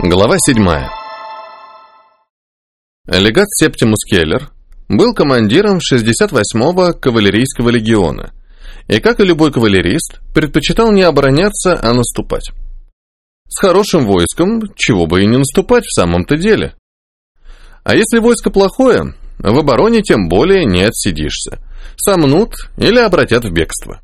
Глава 7. Легат Септимус Келлер был командиром 68-го кавалерийского легиона и, как и любой кавалерист, предпочитал не обороняться, а наступать. С хорошим войском, чего бы и не наступать в самом-то деле. А если войско плохое, в обороне тем более не отсидишься. Сомнут или обратят в бегство.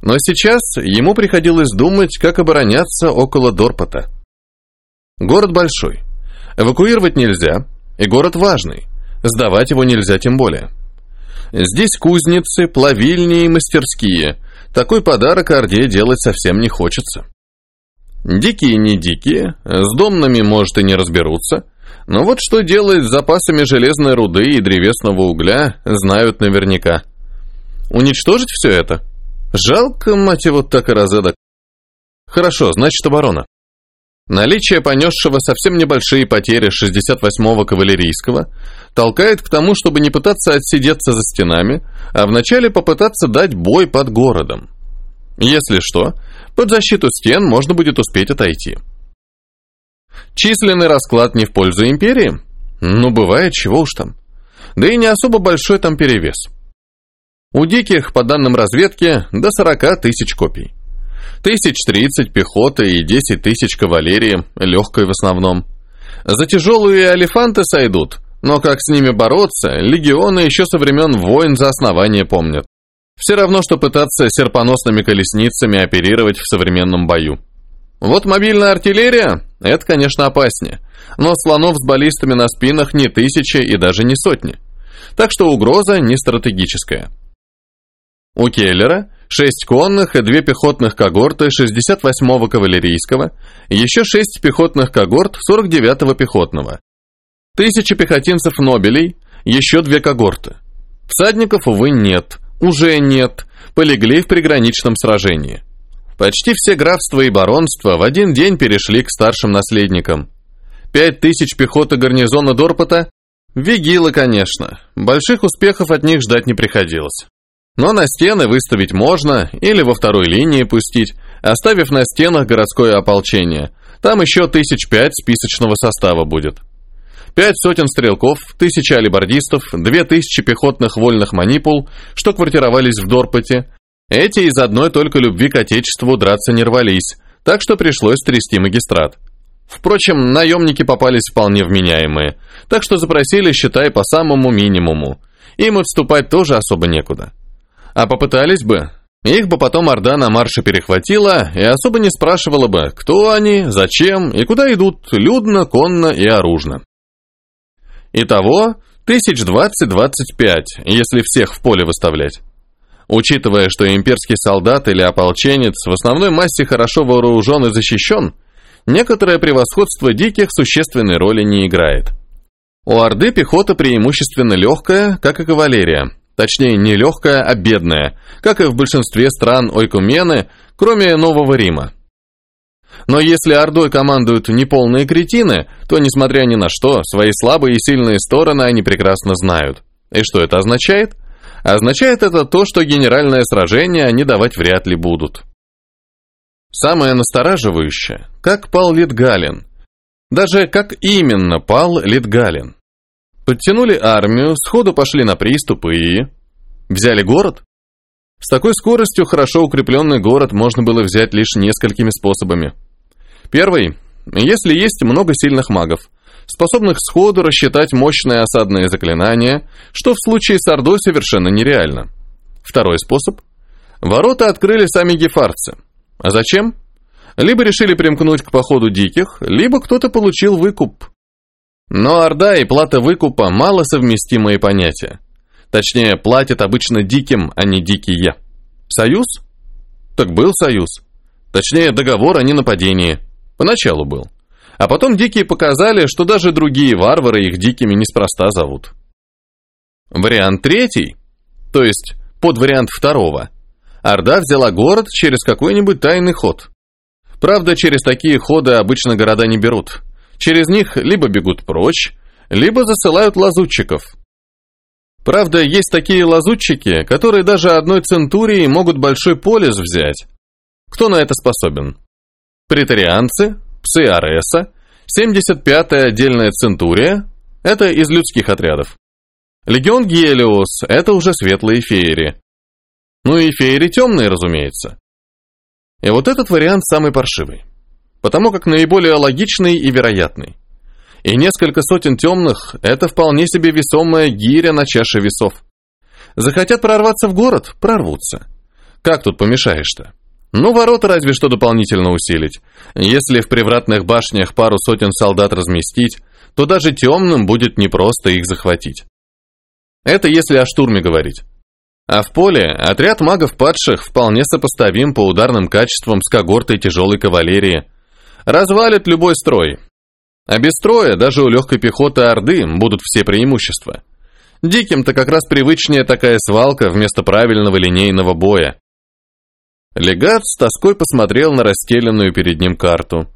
Но сейчас ему приходилось думать, как обороняться около Дорпота. Город большой. Эвакуировать нельзя, и город важный. Сдавать его нельзя тем более. Здесь кузницы, плавильни и мастерские. Такой подарок Орде делать совсем не хочется. Дикие не дикие, с домными, может, и не разберутся, но вот что делать с запасами железной руды и древесного угля, знают наверняка. Уничтожить все это? Жалко, мать его, так и розедок. Хорошо, значит, оборона. Наличие понесшего совсем небольшие потери 68-го кавалерийского толкает к тому, чтобы не пытаться отсидеться за стенами, а вначале попытаться дать бой под городом. Если что, под защиту стен можно будет успеть отойти. Численный расклад не в пользу империи? Ну, бывает, чего уж там. Да и не особо большой там перевес. У диких, по данным разведки, до 40 тысяч копий. Тысяч тридцать пехоты и десять тысяч кавалерии, легкой в основном. За тяжелые алифанты сойдут, но как с ними бороться, легионы еще со времен войн за основание помнят. Все равно, что пытаться серпоносными колесницами оперировать в современном бою. Вот мобильная артиллерия – это, конечно, опаснее, но слонов с баллистами на спинах не тысячи и даже не сотни. Так что угроза не стратегическая. У Келлера шесть конных и две пехотных когорты 68-го кавалерийского, еще шесть пехотных когорт 49-го пехотного, тысяча пехотинцев Нобелей, еще две когорты. Всадников, увы, нет, уже нет, полегли в приграничном сражении. Почти все графства и баронства в один день перешли к старшим наследникам. Пять тысяч пехоты гарнизона Дорпота – вигилы, конечно, больших успехов от них ждать не приходилось. Но на стены выставить можно или во второй линии пустить, оставив на стенах городское ополчение. Там еще тысяч пять списочного состава будет. Пять сотен стрелков, тысяча алибардистов, две тысячи пехотных вольных манипул, что квартировались в Дорпоте. Эти из одной только любви к отечеству драться не рвались, так что пришлось трясти магистрат. Впрочем, наемники попались вполне вменяемые, так что запросили, считай, по самому минимуму. Им отступать тоже особо некуда. А попытались бы, их бы потом Орда на марше перехватила и особо не спрашивала бы, кто они, зачем и куда идут людно, конно и оружно. Итого, тысяч двадцать-двадцать пять, если всех в поле выставлять. Учитывая, что имперский солдат или ополченец в основной массе хорошо вооружен и защищен, некоторое превосходство диких существенной роли не играет. У Орды пехота преимущественно легкая, как и кавалерия, Точнее, не легкая, а бедная, как и в большинстве стран Ойкумены, кроме Нового Рима. Но если Ордой командуют неполные кретины, то, несмотря ни на что, свои слабые и сильные стороны они прекрасно знают. И что это означает? Означает это то, что генеральное сражение они давать вряд ли будут. Самое настораживающее, как пал Литгалин. Даже как именно пал Литгалин. Подтянули армию, сходу пошли на приступы и... Взяли город? С такой скоростью хорошо укрепленный город можно было взять лишь несколькими способами. Первый. Если есть много сильных магов, способных сходу рассчитать мощные осадные заклинания, что в случае с Ордой совершенно нереально. Второй способ. Ворота открыли сами гефарцы. А зачем? Либо решили примкнуть к походу диких, либо кто-то получил выкуп. Но орда и плата выкупа – мало совместимые понятия. Точнее, платят обычно диким, а не дикие. Союз? Так был союз. Точнее, договор о ненападении. Поначалу был. А потом дикие показали, что даже другие варвары их дикими неспроста зовут. Вариант третий, то есть под вариант второго. Орда взяла город через какой-нибудь тайный ход. Правда, через такие ходы обычно города не берут. Через них либо бегут прочь, либо засылают лазутчиков. Правда, есть такие лазутчики, которые даже одной центурией могут большой полис взять. Кто на это способен? Претарианцы, псы Ареса, 75-я отдельная Центурия, это из людских отрядов. Легион Гелиос – это уже светлые феери. Ну и феери темные, разумеется. И вот этот вариант самый паршивый. Потому как наиболее логичный и вероятный. И несколько сотен темных – это вполне себе весомая гиря на чаше весов. Захотят прорваться в город – прорвутся. Как тут помешаешь-то? Ну, ворота разве что дополнительно усилить. Если в привратных башнях пару сотен солдат разместить, то даже темным будет непросто их захватить. Это если о штурме говорить. А в поле отряд магов-падших вполне сопоставим по ударным качествам с когортой тяжелой кавалерии. Развалит любой строй. А без строя даже у легкой пехоты Орды будут все преимущества. Диким-то как раз привычнее такая свалка вместо правильного линейного боя. Легат с тоской посмотрел на расстеленную перед ним карту.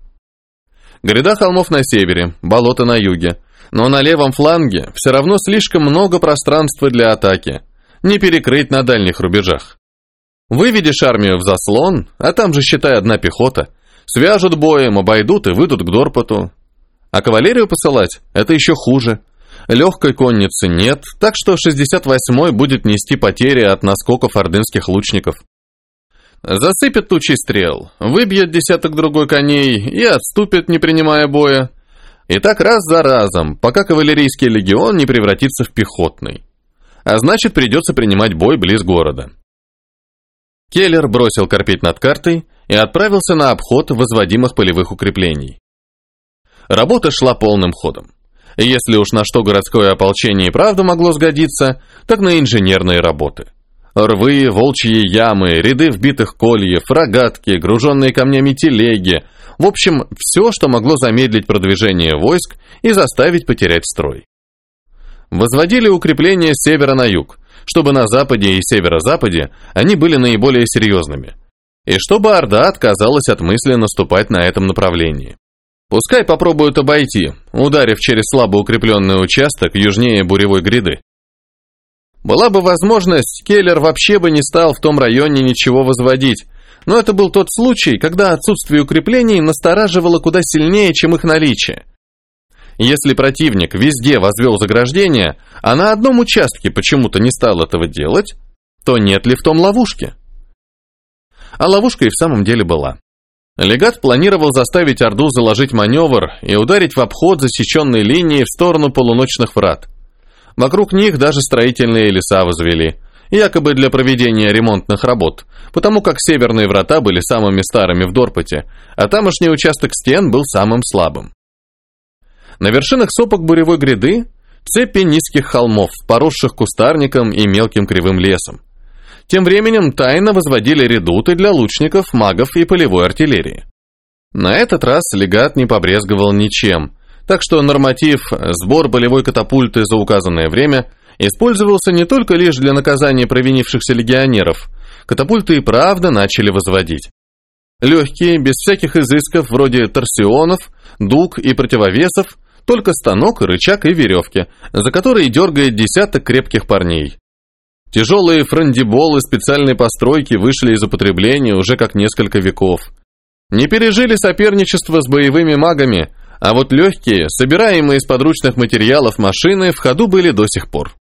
Гряда холмов на севере, болото на юге, но на левом фланге все равно слишком много пространства для атаки, не перекрыть на дальних рубежах. Выведешь армию в заслон, а там же, считай, одна пехота, свяжут боем, обойдут и выйдут к Дорпоту. А кавалерию посылать – это еще хуже. Легкой конницы нет, так что 68-й будет нести потери от наскоков ордынских лучников. Засыпет тучи стрел, выбьет десяток другой коней и отступит, не принимая боя. И так раз за разом, пока кавалерийский легион не превратится в пехотный. А значит, придется принимать бой близ города. Келлер бросил корпеть над картой и отправился на обход возводимых полевых укреплений. Работа шла полным ходом. Если уж на что городское ополчение и правда могло сгодиться, так на инженерные работы. Рвы, волчьи ямы, ряды вбитых кольев, рогатки, груженные камнями телеги. В общем, все, что могло замедлить продвижение войск и заставить потерять строй. Возводили укрепления с севера на юг, чтобы на западе и северо-западе они были наиболее серьезными. И чтобы Орда отказалась от мысли наступать на этом направлении. Пускай попробуют обойти, ударив через слабо укрепленный участок южнее буревой гряды. Была бы возможность, Келлер вообще бы не стал в том районе ничего возводить, но это был тот случай, когда отсутствие укреплений настораживало куда сильнее, чем их наличие. Если противник везде возвел заграждение, а на одном участке почему-то не стал этого делать, то нет ли в том ловушки? А ловушка и в самом деле была. Легат планировал заставить Орду заложить маневр и ударить в обход засеченной линии в сторону полуночных врат. Вокруг них даже строительные леса возвели, якобы для проведения ремонтных работ, потому как северные врата были самыми старыми в Дорпоте, а тамошний участок стен был самым слабым. На вершинах сопок буревой гряды цепи низких холмов, поросших кустарником и мелким кривым лесом. Тем временем тайно возводили редуты для лучников, магов и полевой артиллерии. На этот раз легат не побрезговал ничем – так что норматив «сбор болевой катапульты за указанное время» использовался не только лишь для наказания провинившихся легионеров. Катапульты и правда начали возводить. Легкие, без всяких изысков, вроде торсионов, дуг и противовесов, только станок, рычаг и веревки, за которые дергает десяток крепких парней. Тяжелые франдиболы специальной постройки вышли из употребления уже как несколько веков. Не пережили соперничество с боевыми магами, а вот легкие, собираемые из подручных материалов машины, в ходу были до сих пор.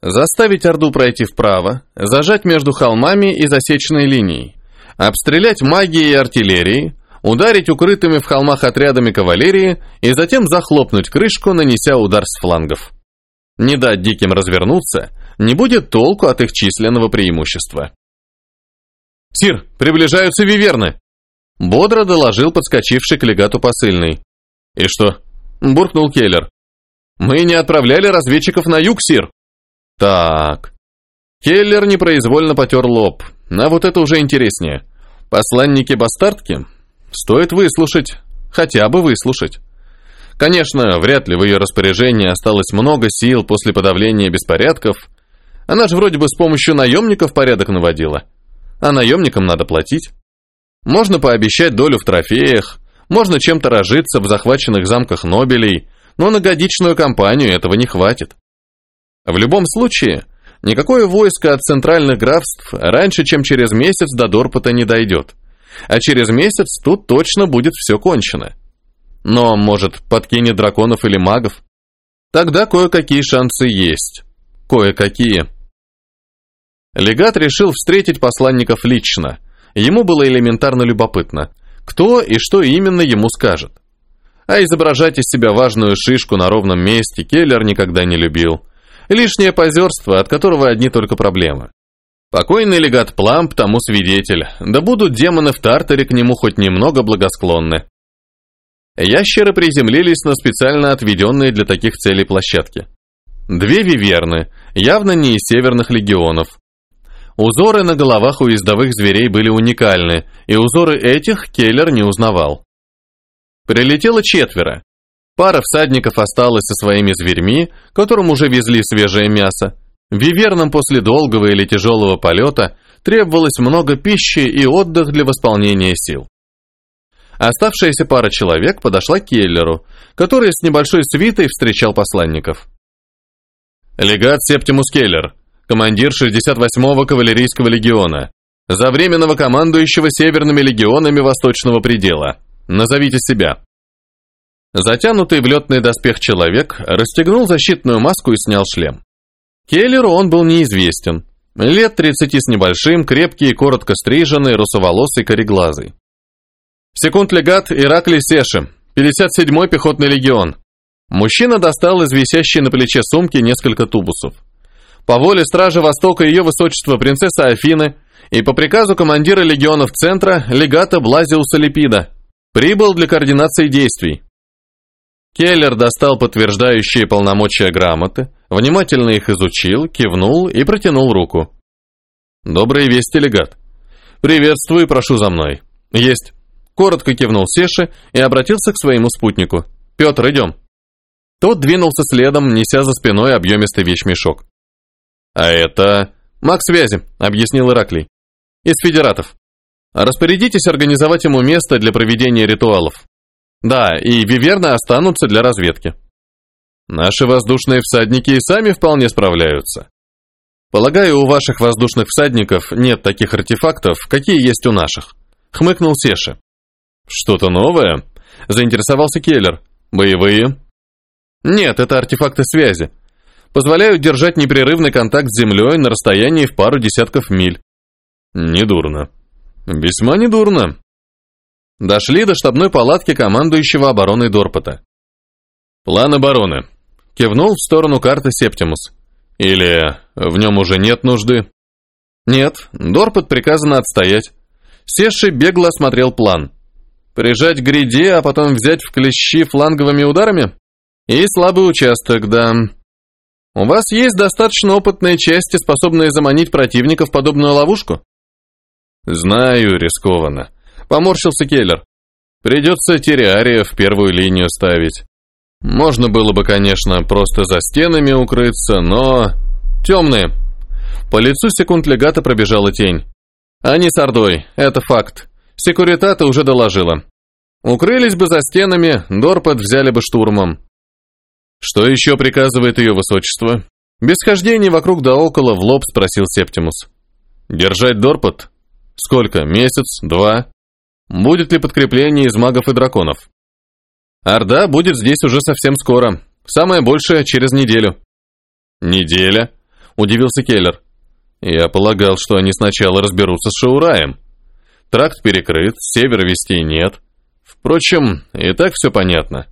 Заставить Орду пройти вправо, зажать между холмами и засечной линией, обстрелять магией и артиллерией, ударить укрытыми в холмах отрядами кавалерии и затем захлопнуть крышку, нанеся удар с флангов. Не дать диким развернуться, не будет толку от их численного преимущества. «Сир, приближаются виверны!» Бодро доложил подскочивший к легату посыльный. «И что?» – буркнул Келлер. «Мы не отправляли разведчиков на юг, Сир». «Так». Келлер непроизвольно потер лоб. А вот это уже интереснее. Посланники-бастардки? Стоит выслушать. Хотя бы выслушать. Конечно, вряд ли в ее распоряжении осталось много сил после подавления беспорядков. Она же вроде бы с помощью наемников порядок наводила. А наемникам надо платить. Можно пообещать долю в трофеях, можно чем-то разжиться в захваченных замках Нобелей, но на годичную кампанию этого не хватит. В любом случае, никакое войско от центральных графств раньше, чем через месяц до Дорпота не дойдет. а через месяц тут точно будет все кончено. Но, может, подкинет драконов или магов? Тогда кое-какие шансы есть. Кое-какие. Легат решил встретить посланников лично. Ему было элементарно любопытно, кто и что именно ему скажет. А изображать из себя важную шишку на ровном месте Келлер никогда не любил. Лишнее позерство, от которого одни только проблемы. Покойный легат Пламп тому свидетель, да будут демоны в Тартаре к нему хоть немного благосклонны. Ящеры приземлились на специально отведенные для таких целей площадки. Две виверны, явно не из северных легионов. Узоры на головах у ездовых зверей были уникальны, и узоры этих Келлер не узнавал. Прилетело четверо. Пара всадников осталась со своими зверьми, которым уже везли свежее мясо. Вивернам после долгого или тяжелого полета требовалось много пищи и отдых для восполнения сил. Оставшаяся пара человек подошла к Келлеру, который с небольшой свитой встречал посланников. Легат Септимус Келлер, командир 68-го кавалерийского легиона, за временного командующего северными легионами Восточного предела. Назовите себя. Затянутый в летный доспех человек расстегнул защитную маску и снял шлем. Келлеру он был неизвестен. Лет 30 с небольшим, крепкий, коротко стриженный, русоволосый, кореглазый. Секунд-легат Ираклий Сеши, 57-й пехотный легион. Мужчина достал из висящей на плече сумки несколько тубусов. По воле Стражи Востока ее высочества принцесса Афины и по приказу командира легионов Центра легата Блазиуса Липида прибыл для координации действий. Келлер достал подтверждающие полномочия грамоты, внимательно их изучил, кивнул и протянул руку. «Добрые вести, легат. Приветствую и прошу за мной. Есть». Коротко кивнул Сеши и обратился к своему спутнику. «Петр, идем». Тот двинулся следом, неся за спиной объемистый вещмешок. «А это...» «Маг связи», — объяснил Ираклий. «Из федератов. Распорядитесь организовать ему место для проведения ритуалов. Да, и виверны останутся для разведки. Наши воздушные всадники и сами вполне справляются. Полагаю, у ваших воздушных всадников нет таких артефактов, какие есть у наших. Хмыкнул Сеши. Что-то новое? Заинтересовался Келлер. Боевые? Нет, это артефакты связи. Позволяют держать непрерывный контакт с Землей на расстоянии в пару десятков миль. Недурно. Весьма недурно. Дошли до штабной палатки командующего обороной Дорпота. План обороны. Кивнул в сторону карты Септимус. Или в нем уже нет нужды? Нет, Дорпот приказано отстоять. Сеши бегло осмотрел план. Прижать к гряде, а потом взять в клещи фланговыми ударами? И слабый участок, да. У вас есть достаточно опытные части, способные заманить противника в подобную ловушку? Знаю, рискованно. Поморщился Келлер. Придется терриария в первую линию ставить. Можно было бы, конечно, просто за стенами укрыться, но... Темные. По лицу секунд легата пробежала тень. Они с Ордой, это факт. Секуритата уже доложила. Укрылись бы за стенами, Дорпот взяли бы штурмом. Что еще приказывает ее высочество? Без хождений вокруг да около в лоб спросил Септимус. Держать Дорпот? Сколько? Месяц? Два? Будет ли подкрепление из магов и драконов? Орда будет здесь уже совсем скоро. Самое большее через неделю. Неделя? Удивился Келлер. Я полагал, что они сначала разберутся с Шаураем. Тракт перекрыт, с севера вести нет. Впрочем, и так все понятно.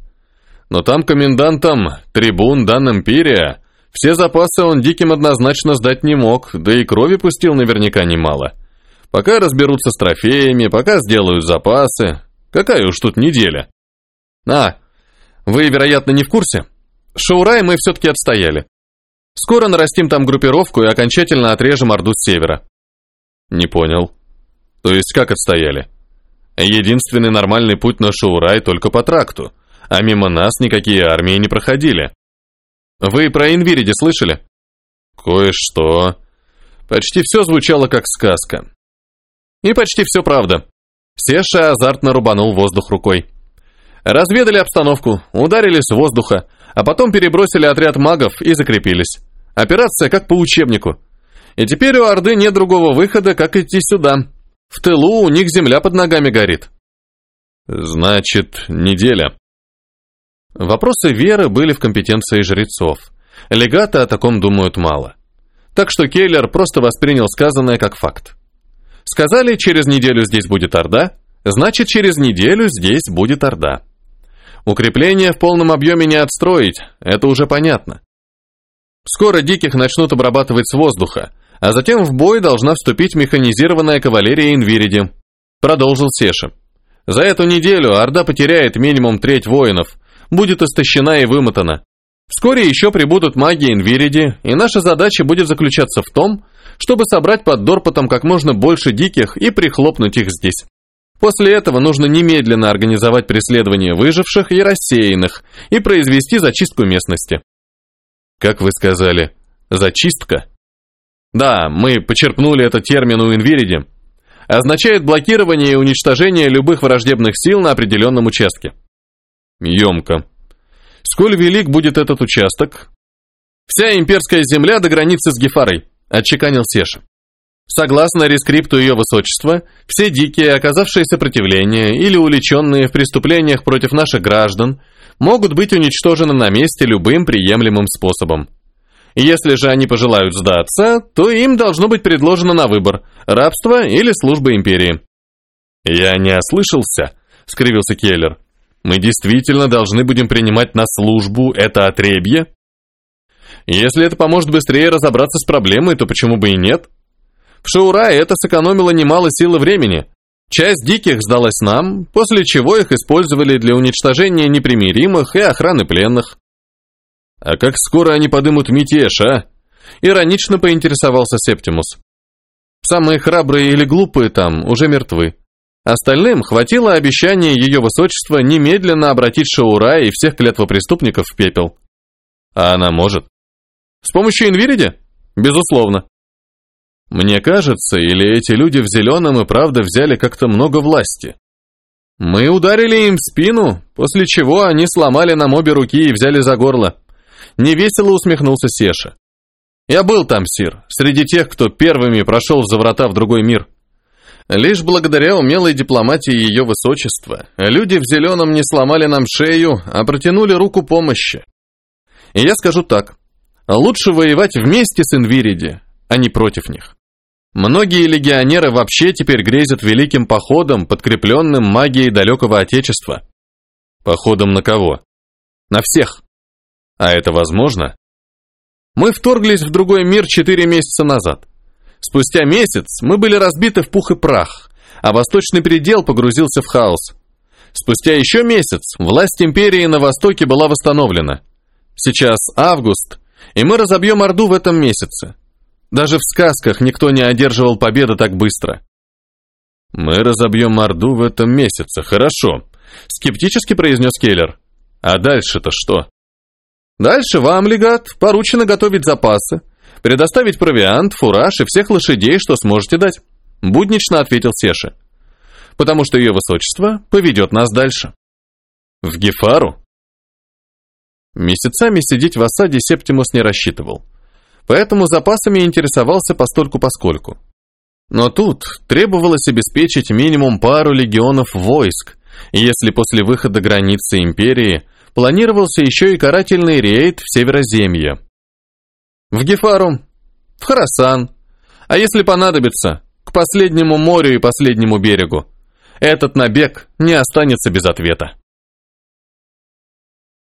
Но там комендантом, трибун, дан империя, все запасы он диким однозначно сдать не мог, да и крови пустил наверняка немало. Пока разберутся с трофеями, пока сделают запасы. Какая уж тут неделя. А, вы, вероятно, не в курсе? Шаурай мы все-таки отстояли. Скоро нарастим там группировку и окончательно отрежем Орду с севера. Не понял. То есть как отстояли? Единственный нормальный путь на Шаурай только по тракту, а мимо нас никакие армии не проходили. Вы про Инвириди слышали? Кое-что. Почти все звучало как сказка. И почти все правда. Сеша азартно рубанул воздух рукой. Разведали обстановку, ударили с воздуха, а потом перебросили отряд магов и закрепились. Операция как по учебнику. И теперь у Орды нет другого выхода, как идти сюда. В тылу у них земля под ногами горит. Значит, неделя. Вопросы веры были в компетенции жрецов. Легаты о таком думают мало. Так что Келлер просто воспринял сказанное как факт. Сказали, через неделю здесь будет Орда, значит, через неделю здесь будет Орда. Укрепление в полном объеме не отстроить, это уже понятно. Скоро диких начнут обрабатывать с воздуха, а затем в бой должна вступить механизированная кавалерия Инвириди. Продолжил Сеша. За эту неделю Орда потеряет минимум треть воинов, будет истощена и вымотана. Вскоре еще прибудут маги Инвириди, и наша задача будет заключаться в том, чтобы собрать под Дорпотом как можно больше диких и прихлопнуть их здесь. После этого нужно немедленно организовать преследование выживших и рассеянных и произвести зачистку местности. Как вы сказали, зачистка? Да, мы почерпнули этот термин у Инвириди. Означает блокирование и уничтожение любых враждебных сил на определенном участке. Емко. Сколь велик будет этот участок? Вся имперская земля до границы с Гефарой, отчеканил Сеша. Согласно рескрипту ее высочества, все дикие, оказавшие сопротивление или уличенные в преступлениях против наших граждан, могут быть уничтожены на месте любым приемлемым способом. Если же они пожелают сдаться, то им должно быть предложено на выбор – рабство или служба империи. «Я не ослышался», – скривился Келлер. «Мы действительно должны будем принимать на службу это отребье?» «Если это поможет быстрее разобраться с проблемой, то почему бы и нет?» В Шаурае это сэкономило немало сил и времени. Часть диких сдалась нам, после чего их использовали для уничтожения непримиримых и охраны пленных. «А как скоро они подымут мятеж, а?» Иронично поинтересовался Септимус. «Самые храбрые или глупые там уже мертвы. Остальным хватило обещания ее высочества немедленно обратить Шаура и всех клятвопреступников в пепел. А она может. С помощью Инвириди? Безусловно. Мне кажется, или эти люди в зеленом и правда взяли как-то много власти. Мы ударили им в спину, после чего они сломали нам обе руки и взяли за горло. Невесело усмехнулся Сеша. Я был там, Сир, среди тех, кто первыми прошел за врата в другой мир. Лишь благодаря умелой дипломатии ее высочества люди в зеленом не сломали нам шею, а протянули руку помощи. И я скажу так. Лучше воевать вместе с Инвириди, а не против них. Многие легионеры вообще теперь грезят великим походом, подкрепленным магией далекого отечества. Походом на кого? На всех. А это возможно? Мы вторглись в другой мир четыре месяца назад. Спустя месяц мы были разбиты в пух и прах, а восточный предел погрузился в хаос. Спустя еще месяц власть империи на востоке была восстановлена. Сейчас август, и мы разобьем Орду в этом месяце. Даже в сказках никто не одерживал победы так быстро. «Мы разобьем Орду в этом месяце, хорошо», — скептически произнес Келлер. «А дальше-то что?» Дальше вам, легат, поручено готовить запасы, предоставить провиант, фураж и всех лошадей, что сможете дать», — буднично ответил Сеша. «Потому что ее высочество поведет нас дальше». «В Гефару?» Месяцами сидеть в осаде Септимус не рассчитывал, поэтому запасами интересовался постольку-поскольку. Но тут требовалось обеспечить минимум пару легионов войск, если после выхода границы империи планировался еще и карательный рейд в Североземье. В Гефару, в Харасан, а если понадобится, к последнему морю и последнему берегу. Этот набег не останется без ответа.